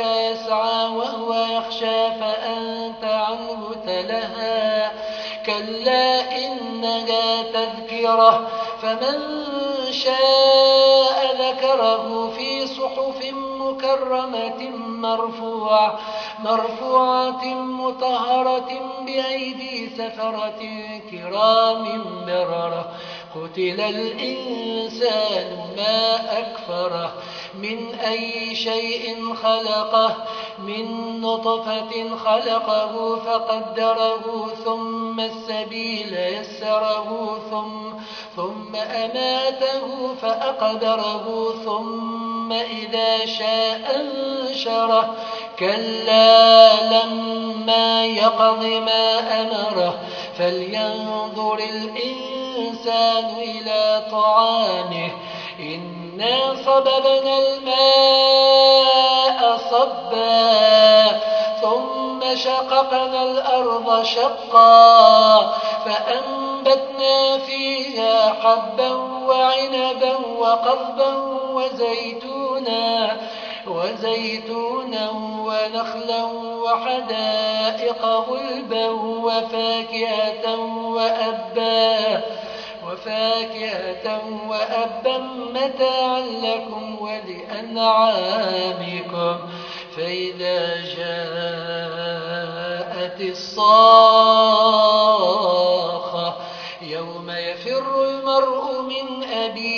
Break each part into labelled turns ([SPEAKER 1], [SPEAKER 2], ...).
[SPEAKER 1] يسعى وهو يخشى فأنت عنه تلهى. كلا إنها تذكرة فمن شاء ذكره في صحف مكرمة مرفوعة, مرفوعة مطهرة بأيدي سفرة كرام بررة. قتل الإنسان ما أكفره من أي شيء خلقه من نطفة خلقه فقدره ثم السبيل يسره ثم, ثم أماته فأقدره ثم إذا شاء أنشره. كلا لما يقض ما أمره. فلينظر الإنسان إلى طعامه. إنا صببنا الماء صبا ثم شققنا الأرض شقا فأنبتنا فيها حبا وعنبا وقضبا وزيتونا وزيتونا ونخلا وحدائق غلبا وفاكهة وأبا وفاكهة وأبا متاعا لكم ولأنعامكم. فإذا جاءت الصاخة يوم يفر المرء من أبيه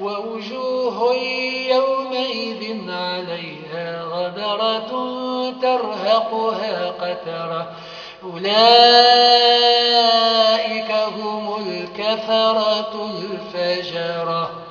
[SPEAKER 1] ووجوه يومئذ عليها غدرة ترهقها قترة. أولئك هم الكفرة الفجرة.